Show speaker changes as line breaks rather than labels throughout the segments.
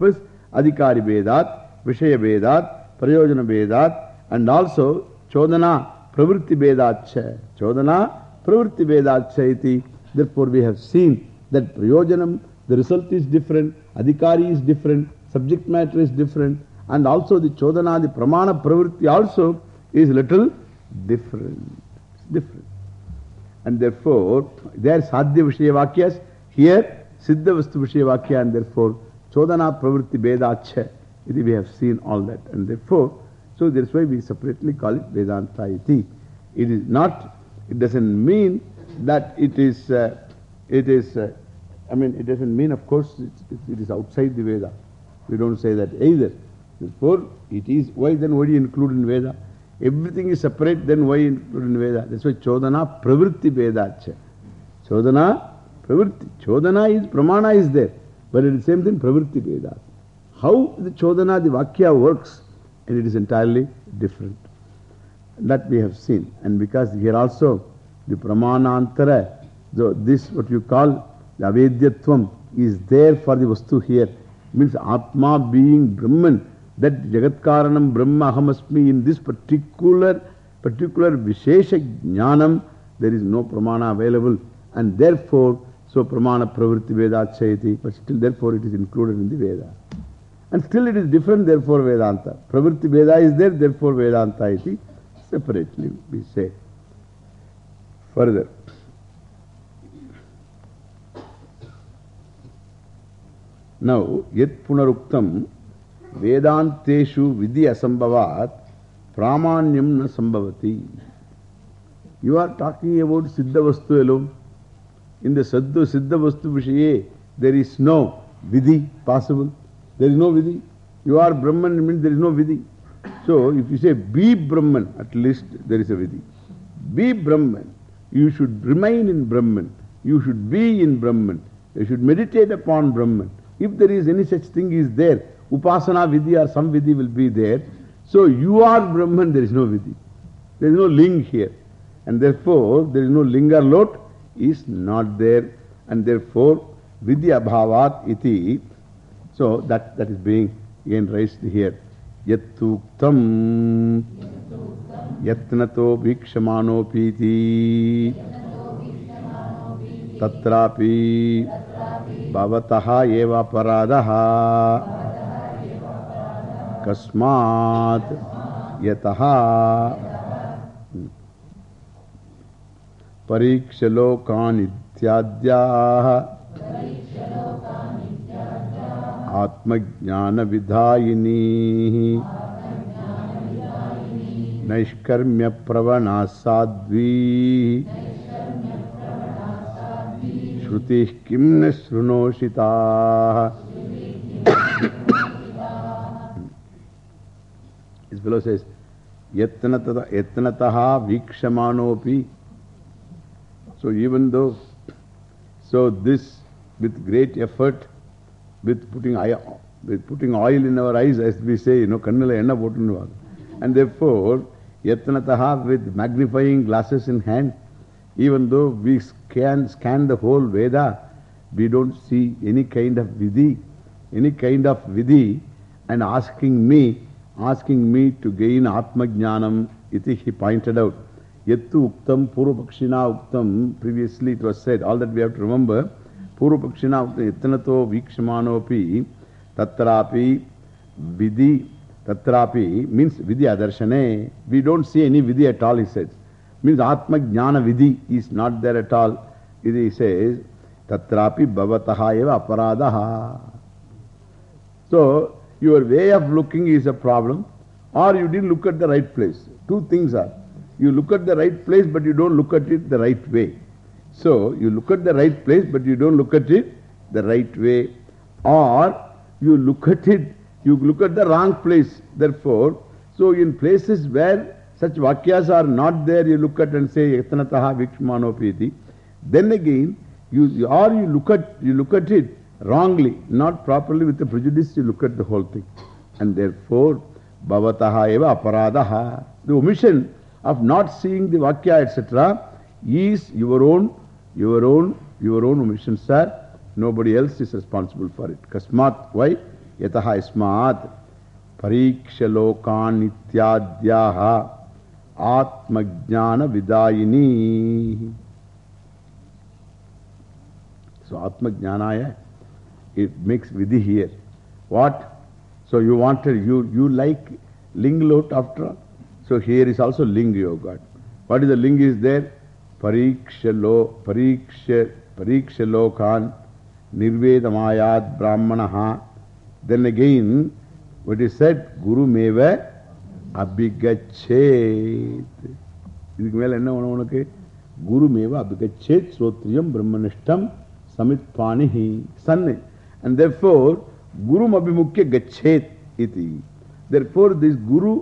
purpose. Adhikari Vedat, Vishaya Vedat, Prayojana Vedat, and also Chodana Pravritti Vedacha. Chodana Pravritti Vedacha iti. Therefore, we have seen that Prayojanam, the result is different, Adhikari is different, subject matter is different, and also the Chodana, the Pramana Pravritti also is little different. It's different. And therefore, there Sadhya Vishaya Vakyas, here Siddha Vastu Vishaya Vakya, and therefore Chodana Pravritti Vedacha. We have seen all that. And therefore, so that's why we separately call it Vedanta iti. It is not, it doesn't mean that it is, uh, it is, uh, I mean, it doesn't mean, of course, it, it, it is outside the Veda. We don't say that either. Therefore, it is, why then why do you include in Veda? Everything is separate, then why include in Veda? That's why Chodana Pravritti Vedacha. Chodana Pravritti. Chodana is, Pramana is there. But it is the same thing, Pravritti Veda. How the Chodana, the Vakya works, and it is entirely different. That we have seen. And because here also, the Pramanantara, so this what you call the Avedyatvam is there for the Vastu here. Means Atma being Brahman, that Jagatkaranam Brahma Ahamasmi in this particular, particular Vishesha Jnanam, there is no Pramana available. And therefore, so Pramana Pravritti Veda Chayati, but still therefore it is included in the Veda. And still it is different, therefore Vedanta. Pravritti Veda is there, therefore Vedanta iti. Separately we say. Further. Now, Yet Punaruktam Vedanteshu Vidhi Asambhavat Pramanyam na Sambhavati. You are talking about Siddha Vastu alone. In the Sadhu Siddha Vastu Vishaye, there is no Vidhi possible. There is no Vidhi. You are Brahman means there is no Vidhi. So, if you say be Brahman, at least there is a Vidhi. Be Brahman. You should remain in Brahman. You should be in Brahman. You should meditate upon Brahman. If there is any such thing is there, Upasana Vidhi or some Vidhi will be there. So, you are Brahman, there is no Vidhi. There is no ling here. And therefore, there is no lingar lot is not there. And therefore, Vidya Bhavat iti. So, that, that is being again raised here. Yattuktam Yatnato Vikshamano Piti Tatrapi Bhavataha Eva Paradaha Kasmat Yataha Parikshalokan Ityadyaha Atmajnana Vidhayini Naishkarmya Pravana Sadvi Shruti Kim Nasrunoshita This fellow says Yatnataha Vikshamanopi So even though So this with great effort with putting, with putting oil in our eyes, as we say, you know, kannala enna pottunnu And therefore, yatnataha with magnifying glasses in hand, even though we scan, scan the whole Veda, we don't see any kind of vidhi, any kind of vidhi, and asking me, asking me to gain Atma Jnanam, iti he pointed out. Yattu Uktam, Purupakshina Uktam, previously it was said, all that we have to remember. Purupakshina Yatanato Vikshamanopi Tatrapi Vidhi Tatrapi means Vidya Darshane. We don't see any Vidhi at all, he says. Means Atma Jnana Vidhi is not there at all. He says Tatrapi Bhavataha Eva Aparadaha. So, your way of looking is a problem, or you didn't look at the right place. Two things are. You look at the right place, but you don't look at it the right way. So, you look at the right place, but you don't look at it the right way. Or, you look at it, you look at the wrong place. Therefore, so in places where such vakyas are not there, you look at and say, Yatanataha Vikshmanopiti. Then again, you, or you look at, you look at it wrongly, not properly with the prejudice, you look at the whole thing. And therefore, Bhavataha eva aparadaha. The omission of not seeing the vakya, etc., is your own, your own, your own omission, sir. Nobody else is responsible for it. Kasmat, why? Yataha ismat Parikshalokan ityadyaha Atmajnana vidayini. So Atmajnanaya, it makes vidhi here. What? So you wanted, you, you like ling lot after all. So here is also ling you have got. What is the ling is there? Parikshalo, pariksha, parikshalokan, nirvedamayat brahmanaha. Then again, what is said? Guru meva abhigachet. இதுக்கு மேல என்ன வேணும் உனக்கு குரு மேவ அபிகச்சேத் ஸ்ரோத்ரியம் பிரம்மனிஷ்டம் samitpanihi sun and therefore guru abhimukya gachet iti therefore this guru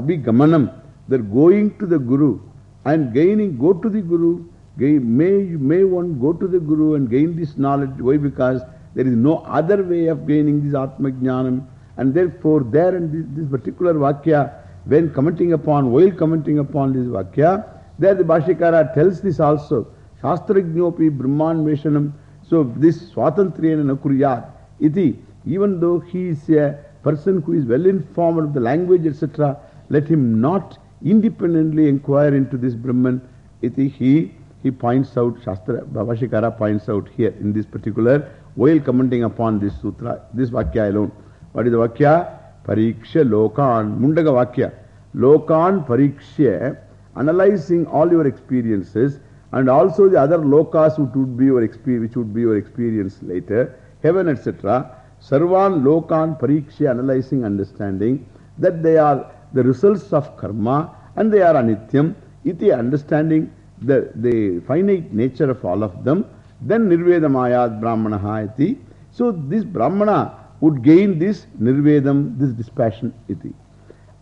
abhigamanam they're going to the guru and gaining go to the guru gain, may, may one go to the guru and gain this knowledge why because there is no other way of gaining this atma jnanam and therefore there in this, this particular vakya when commenting upon while commenting upon this vakya there the Bhashikara tells this also Shastrajnopi Brahman Veshanam So this Swatantriyana Nakuryat, iti, even though he is a person who is well informed of the language, etc., let him not independently inquire into this Brahman, iti, he, he points out, Shastra, Bhavashikara points out here in this particular, while commenting upon this sutra, this Vakya alone. What is the Vakya? Pariksha Lokan, Mundaga Vakya. Lokan Pariksha, analyzing all your experiences, and also the other lokas which would be your which would be your experience later, heaven, etc. Sarvan lokan pariksha, analyzing, understanding that they are the results of karma and they are anityam, iti understanding the, the finite nature of all of them, then nirvedamayat brahmanaha iti. So this brahmana would gain this nirvedam, this dispassion iti.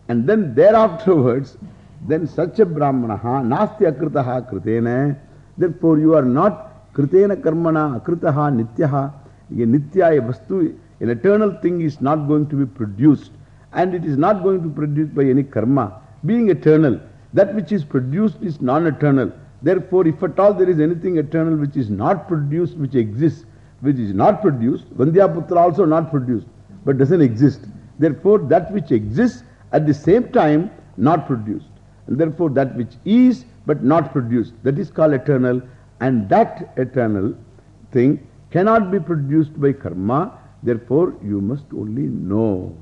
And then thereafterwards, then such a brahmanaha, nasti akritaha kritena. Therefore, you are not kritena karmana, akritaha nityaha. A nitya, a vastu, an eternal thing is not going to be produced. And it is not going to be produced by any karma. Being eternal, that which is produced is non-eternal. Therefore, if at all there is anything eternal which is not produced, which exists, which is not produced, Vandhyaputra also not produced, but doesn't exist. Therefore, that which exists at the same time not produced. And therefore, that which is but not produced, that is called eternal. And that eternal thing cannot be produced by karma. Therefore, you must only know.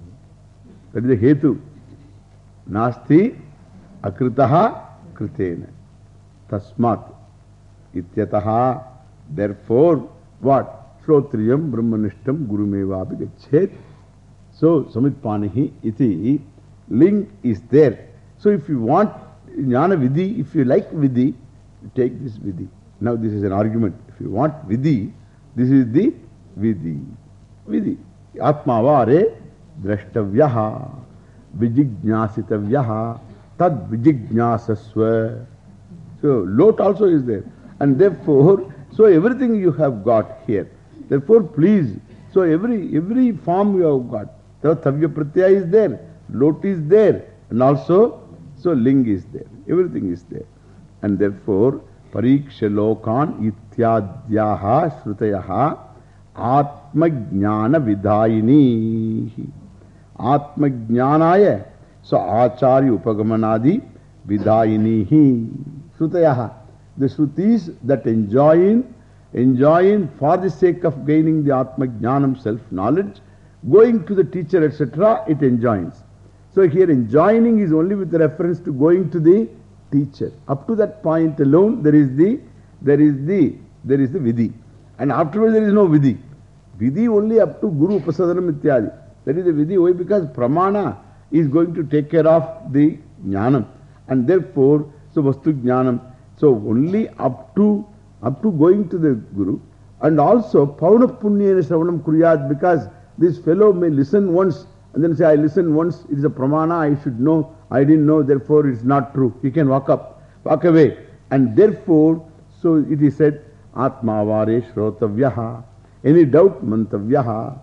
That is the hetu. Nasti akritaha kritena. Tasmat ityataha. Therefore, what? Shrotriyam brahmanishtam gurumeva abhigachet. So, samitpanihi iti. Link is there. So if you want jnana vidhi, if you like vidhi, take this vidhi. Now this is an argument. If you want vidhi, this is the vidhi. Vidhi. Atmavare द्रष्टव्य विजिज्ञासीव्य तद विजिज्ञासस्व। So lot also is there and therefore so everything you have got here therefore please so every every form you have got तव्य प्रत्यय is there lot is there and also so लिंग is there everything is there and therefore परीक्ष लोकान इत्याद्या श्रुतय आत्मज्ञान विधायनी Atmajnanaya. So acharya upagamanadi vidayinihi. Shrutayaha. The shrutis that enjoin, enjoin for the sake of gaining the atmajnanam self-knowledge, going to the teacher, etc., it enjoins. So here enjoining is only with reference to going to the teacher. Up to that point alone, there is the, there is the, there is the vidhi. And afterwards there is no vidhi. Vidhi only up to Guru Upasadanam Ityadi. That is the vidhi. Why? Because pramana is going to take care of the jnanam. And therefore, so vastu jnanam. So only up to, up to going to the Guru. And also, pauna punyena shravanam kuryat because this fellow may listen once and then say, I listened once, it is a pramana, I should know, I didn't know, therefore it is not true. He can walk up, walk away. And therefore, so it is said, Atmavare Shrotavyaha. Any doubt, Mantavyaha.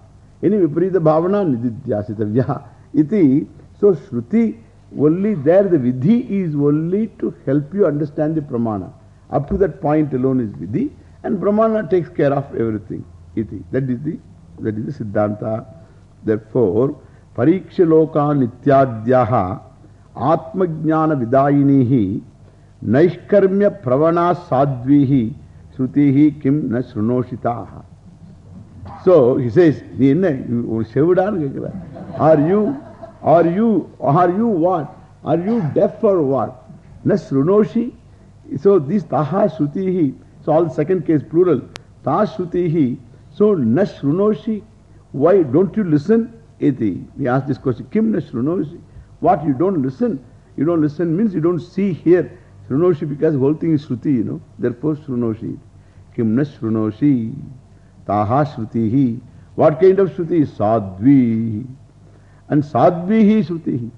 Any Viparita Bhavana, Nidityasitavyaha. Iti. So Shruti, only there the Vidhi is only to help you understand the Pramana. Up to that point alone is Vidhi. And Pramana takes care of everything. Iti. That is the, that is the Siddhanta. Therefore, Pariksha Loka Nityadyaha Atma Vidayinihi Naishkarmya Pravana Sadvihi Shrutihi Kim Na Shrunoshitaha. So he says, you Are you, are you, are you what? Are you deaf or what? Nasrunoshi? So this taha shrutihi, so all second case plural, taha shrutihi, so nasrunoshi, why don't you listen? Iti. he asked this question, kim nasrunoshi? What you don't listen? You don't listen means you don't see here. Srunoshi because the whole thing is Shruti, you know. Therefore, Srunoshi. Kim nasrunoshi. Taha Shrutihi. What kind of Shruti? Sadvi. And Sadvihi Shrutihi.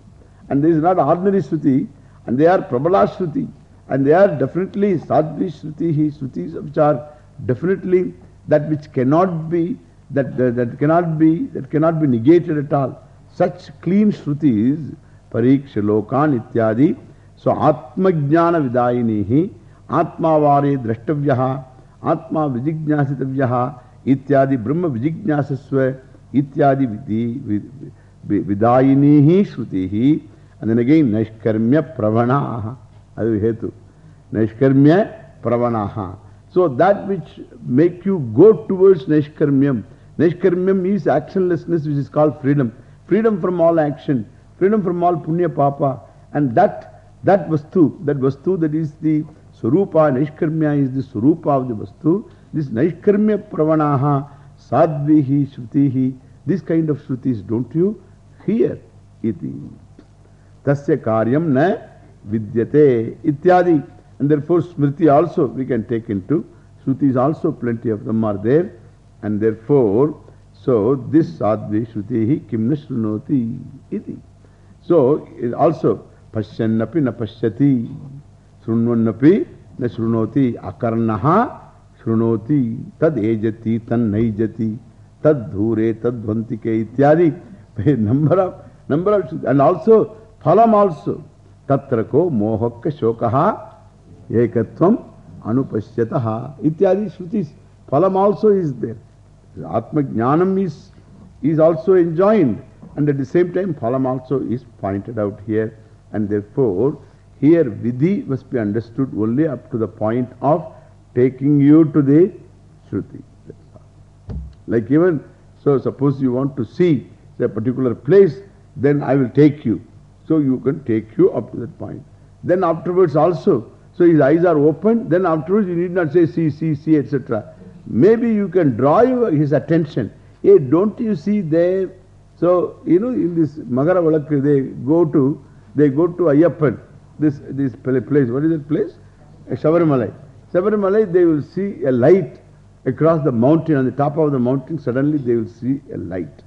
And this is not ordinary Shruti. And they are Prabala Shruti. And they are definitely Sadvi Shrutihi. Shrutis which are definitely that which cannot be, that, that, that cannot be, that cannot be negated at all. Such clean Shrutis, Pariksha Lokan Ityadi. So Atma Jnana Vidayinihi, Atma Vare Drashtavyaha, Atma Vijijnasitavyaha, Ityadi Brahma Vijijnasasva, Ityadi Vidhi, Vidayinihi And then again, Naishkarmya Pravanaha. That is Hetu. Naishkarmya Pravanaha. So that which make you go towards Naishkarmyam. Naishkarmyam is actionlessness which is called freedom. Freedom from all action. Freedom from all punya papa. And that, that vastu, that vastu that is the Surupa, Naishkarmya is the Surupa of the vastu. This Naishkarmya Pravanaha, Sadvihi, Shrutihi, this kind of Shrutis don't you hear? Iti. Tasya karyam na vidyate ityadi. And therefore Smriti also we can take into. Shrutis also plenty of them are there. And therefore, so this sadvi shrutihi kimna shrunoti iti. So it also pashyannapi na pashyati. Shrunvannapi na shrunoti. Akarnaha shrunoti. Tad ejati tan naijati. Tad dhure tad dhvantike ityadi. Number of, number of, and also phalam also. Tatrako mohakka shokaha ekatvam anupashyataha. Ityadi shrutis. Phalam also is there. Atma Jnanam is, is also enjoined. And at the same time, phalam also is pointed out here. And therefore, here vidhi must be understood only up to the point of taking you to the Shruti. Like even, so suppose you want to see a particular place, then I will take you. So you can take you up to that point. Then afterwards also, so his eyes are open, then afterwards you need not say see, see, see, etc. Maybe you can draw his attention. Hey, don't you see there? So, you know, in this Magara Valakku, they go to, they go to Ayyappan, this, this place. What is that place? Shabarimalai. Shabarimalai, they will see a light across the mountain, on the top of the mountain, suddenly they will see a light.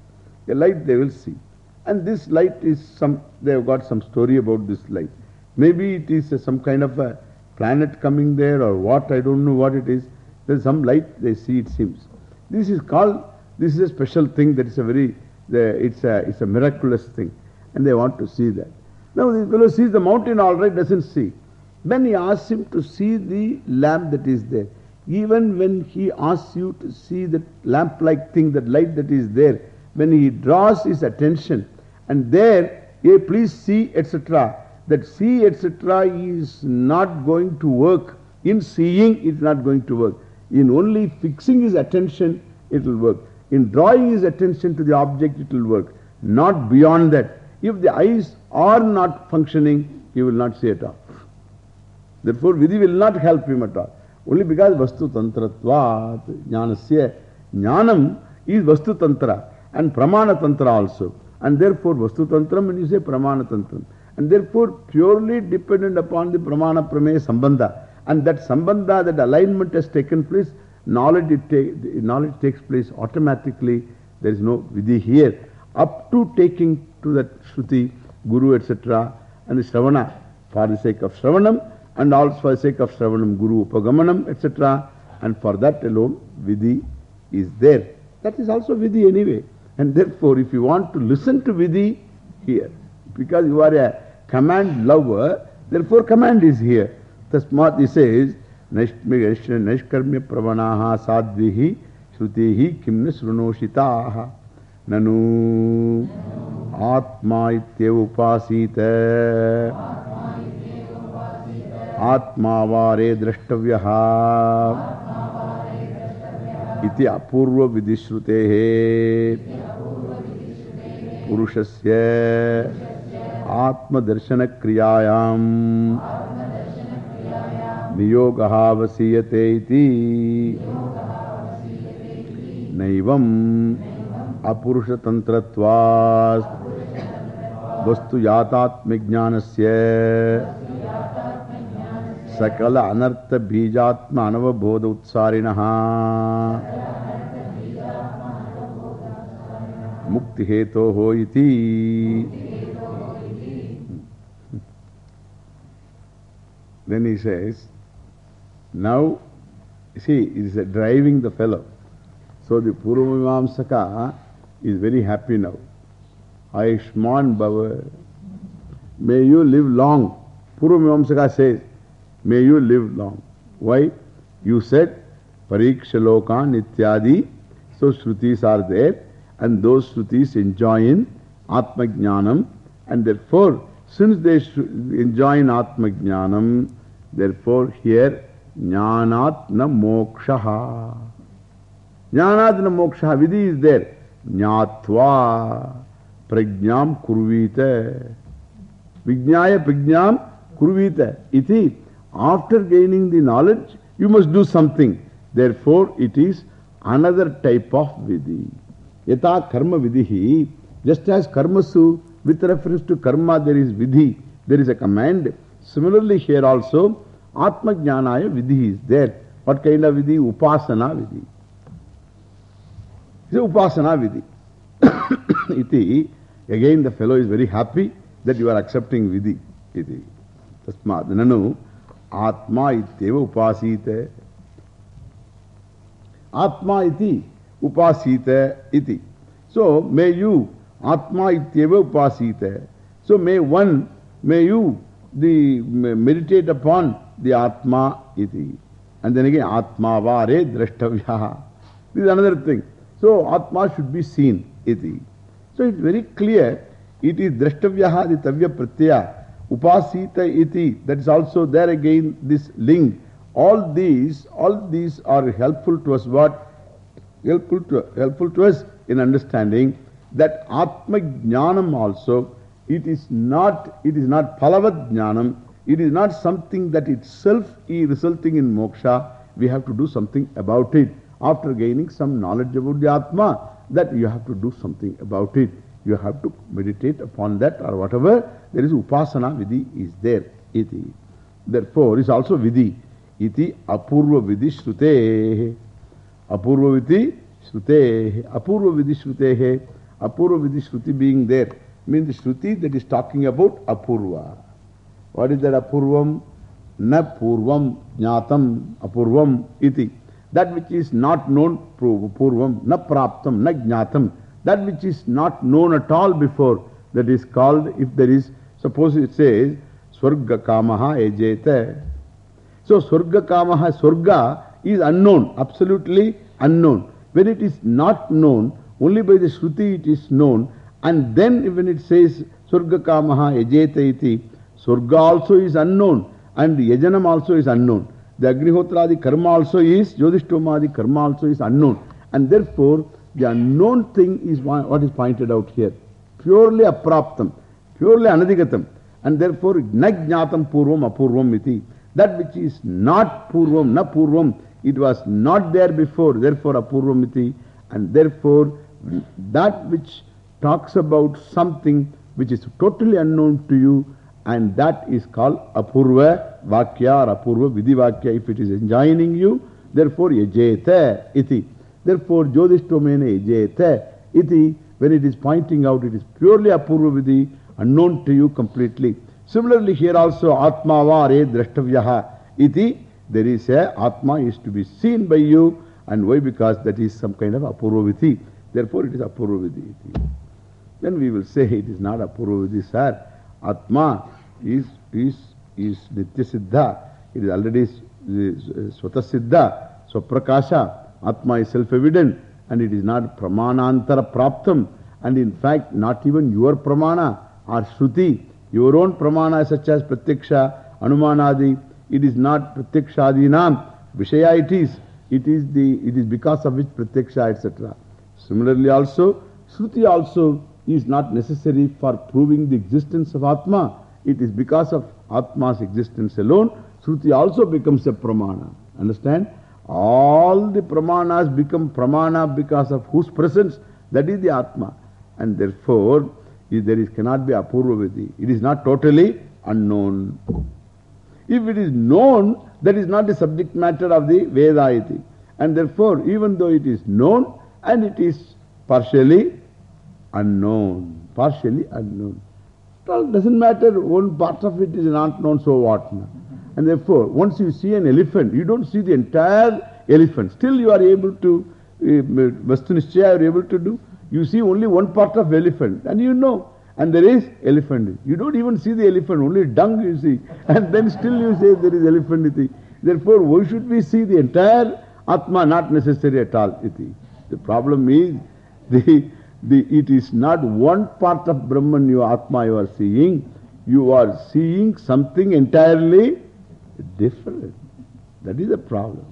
A light they will see. And this light is some, they have got some story about this light. Maybe it is a, some kind of a planet coming there or what, I don't know what it is. There's some light they see, it seems. This is called, this is a special thing that is a very, the, it's, a, it's a miraculous thing. And they want to see that. Now this fellow sees the mountain all right, doesn't see. Then he asks him to see the lamp that is there. Even when he asks you to see that lamp-like thing, that light that is there, when he draws his attention, and there, hey, please see, etc., that see, etc., is not going to work. In seeing, it's not going to work. In only fixing his attention, it will work. In drawing his attention to the object, it will work. Not beyond that. If the eyes are not functioning, he will not see at all. Therefore, Vidhi will not help him at all. Only because Vastu Tantra Tantratvat, Jnanasya, Jnanam is Vastu Tantra and Pramana Tantra also. And therefore, Vastu Tantram, when you say Pramana Tantram, and therefore purely dependent upon the Pramana Prameya Sambandha. And that Sambandha, that alignment has taken place, knowledge, it knowledge takes place automatically. There is no Vidhi here. Up to taking to that Shruti, Guru, etc. and the Shravana, for the sake of Shravanam, and also for the sake of Shravanam, Guru, Upagamanam, etc. And for that alone, Vidhi is there. That is also Vidhi anyway. And therefore, if you want to listen to Vidhi, here. Because you are a command lover, therefore command is here. Tasmat he says, Nashkarmya pravanaha sadvihi shrutihi kimna srunoshitaha. Nanu Atma ityeva आत्मावारे द्रष्टव्यः। इति अपूर्वविधिश्रुतेः। पुरुषस्य आत्मदर्शनक्रियायाम् नियोगः वसीयते इति नैवम् अपुरुषतन्त्रत्वात्। वस्तु यातात्मज्ञानस्य iti naivam apurusha tantratva vastu yatatmijnanasya sakala anartha bijatma anavabodha utsarinaha mukti heto ho iti then he says now see it is driving the fellow. So the Purvamimamsaka is very happy now. Aishman Bhava may you live long. Purvamimamsaka says May you live long. Why? You said Parikshalokan Nityadi. So Shrutis are there and those Shrutis enjoy in Atma Jnanam and therefore since they enjoy in Atma Jnanam, therefore here Jnanat na mokshaha. Jnanat na mokshaha. Vidhi is there. Jnatva prajnam kurvita. Vijnaya prajnam kurvita. Iti. After gaining the knowledge, you must do something. Therefore, it is another type of vidhi. Yata karma vidhi. Just as karmasu, with reference to karma, there is vidhi, there is a command. Similarly, here also, Atma Jnanaya vidhi is there. What kind of vidhi? Upasana vidhi. It's Upasana vidhi. Iti. Again, the fellow is very happy that you are accepting vidhi. Iti. Tasmad. Nanu. आत्मा इत्येव उपासित। है आत्मा इति उपासित है इति। सो may you आत्मा इत्येव उपासित। है so may one may you the meditate upon the आत्मा इति। एंड देन अगेन आत्मा वारे द्रष्टव्या। दिस अनदर थिंग सो आत्मा शुड बी सीन इति। So it's very clear it is द्रष्टव्य दितव्य प्रत्यय Upasita iti, that is also there again this link. All these, all these are helpful to us. What? Helpful to, helpful to us in understanding that Atma Jnanam also, it is not, it is not Palavat Jnanam, it is not something that itself is resulting in moksha. We have to do something about it. After gaining some knowledge about the Atma, that you have to do something about it. You have to meditate upon that or whatever. There is upasana vidhi is there. Iti. Therefore, is also vidhi. Iti apurva vidhi shrute. Apurva vidhi shrute. Apurva vidhi shrute. Apurva vidhi shruti being there means shruti that is talking about apurva. What is that apurvam? Na purvam jnatam apurvam iti. That which is not known, purvam, na praptam, na jnatam. That which is not known at all before, that is called, if there is, suppose it says, Swarga Kamaha Ejeta. So, Swarga Kamaha, Swarga is unknown, absolutely unknown. When it is not known, only by the Shruti it is known. And then when it says Swarga Kamaha Ejeta iti, Swarga also is unknown and Yajanam also is unknown. The Agnihotradi karma also is, Jyotishtomadi karma also is unknown. And therefore, the unknown thing is what is pointed out here. Purely apraptam, purely anadigatam. And therefore, najnatam purvam apurvam iti. That which is not purvam, na purvam, it was not there before, therefore apurvam iti. And therefore, that which talks about something which is totally unknown to you, and that is called apurva vakya or apurva vidhi vakya. If it is enjoining you, therefore yajeta iti. Therefore, Jyotishtomene ejete iti, when it is pointing out, it is purely apurva unknown to you completely. Similarly, here also, Atma vare drashtavyaha iti, there is a Atma is to be seen by you. And why? Because that is some kind of apurva Therefore, it is apurva iti. Then we will say it is not apurva sir. Atma is, is, is nitya siddha. It is already swata siddha, swaprakasha. Atma is self-evident and it is not pramanantara praptam. And in fact, not even your pramana or shruti, your own pramana such as pratyaksha, anumanadi, it is not pratyakshadinam. Vishaya it is. It is, the, it is because of which pratyaksha, etc. Similarly also, shruti also is not necessary for proving the existence of Atma. It is because of Atma's existence alone. Shruti also becomes a pramana. Understand? All the pramanas become pramana because of whose presence? That is the Atma. And therefore, there is, cannot be apurva It is not totally unknown. If it is known, that is not the subject matter of the Vedayati. And therefore, even though it is known and it is partially unknown, partially unknown. It doesn't matter, one part of it is not known, so what? And therefore, once you see an elephant, you don't see the entire elephant. Still you are able to, eh, Vastunishchaya you are able to do. You see only one part of elephant and you know. And there is elephant. You don't even see the elephant, only dung you see. And then still you say there is elephant. Iti. Therefore, why should we see the entire Atma? Not necessary at all. Iti. The problem is, the, the, it is not one part of Brahman, your Atma you are seeing. You are seeing something entirely different. That is the problem.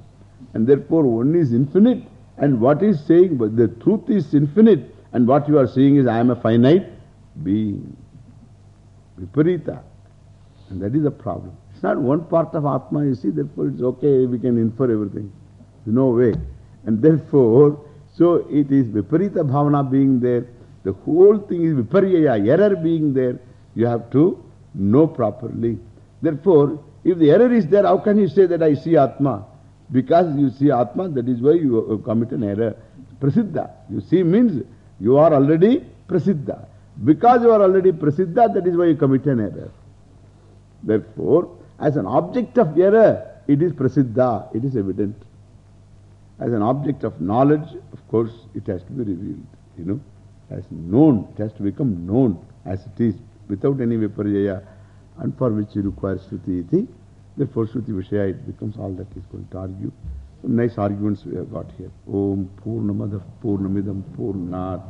And therefore, one is infinite. And what is saying, but the truth is infinite. And what you are seeing is, I am a finite being. Viparita. And that is the problem. It's not one part of Atma, you see, therefore it's okay, we can infer everything. There's no way. And therefore, so it is Viparita Bhavana being there. The whole thing is Viparyaya, error being there. You have to know properly. Therefore, if the error is there, how can you say that I see Atma? Because you see Atma, that is why you commit an error. Prasiddha. You see means you are already Prasiddha. Because you are already Prasiddha, that is why you commit an error. Therefore, as an object of error, it is Prasiddha, it is evident. As an object of knowledge, of course, it has to be revealed. You know, as known, it has to become known as it is, without any viparjaya, and for which you require Shruti iti. Therefore, Shruti Vishaya, it becomes all that is going to argue. Some nice arguments we have got here. Om Purnamadav Purnamidam Purnat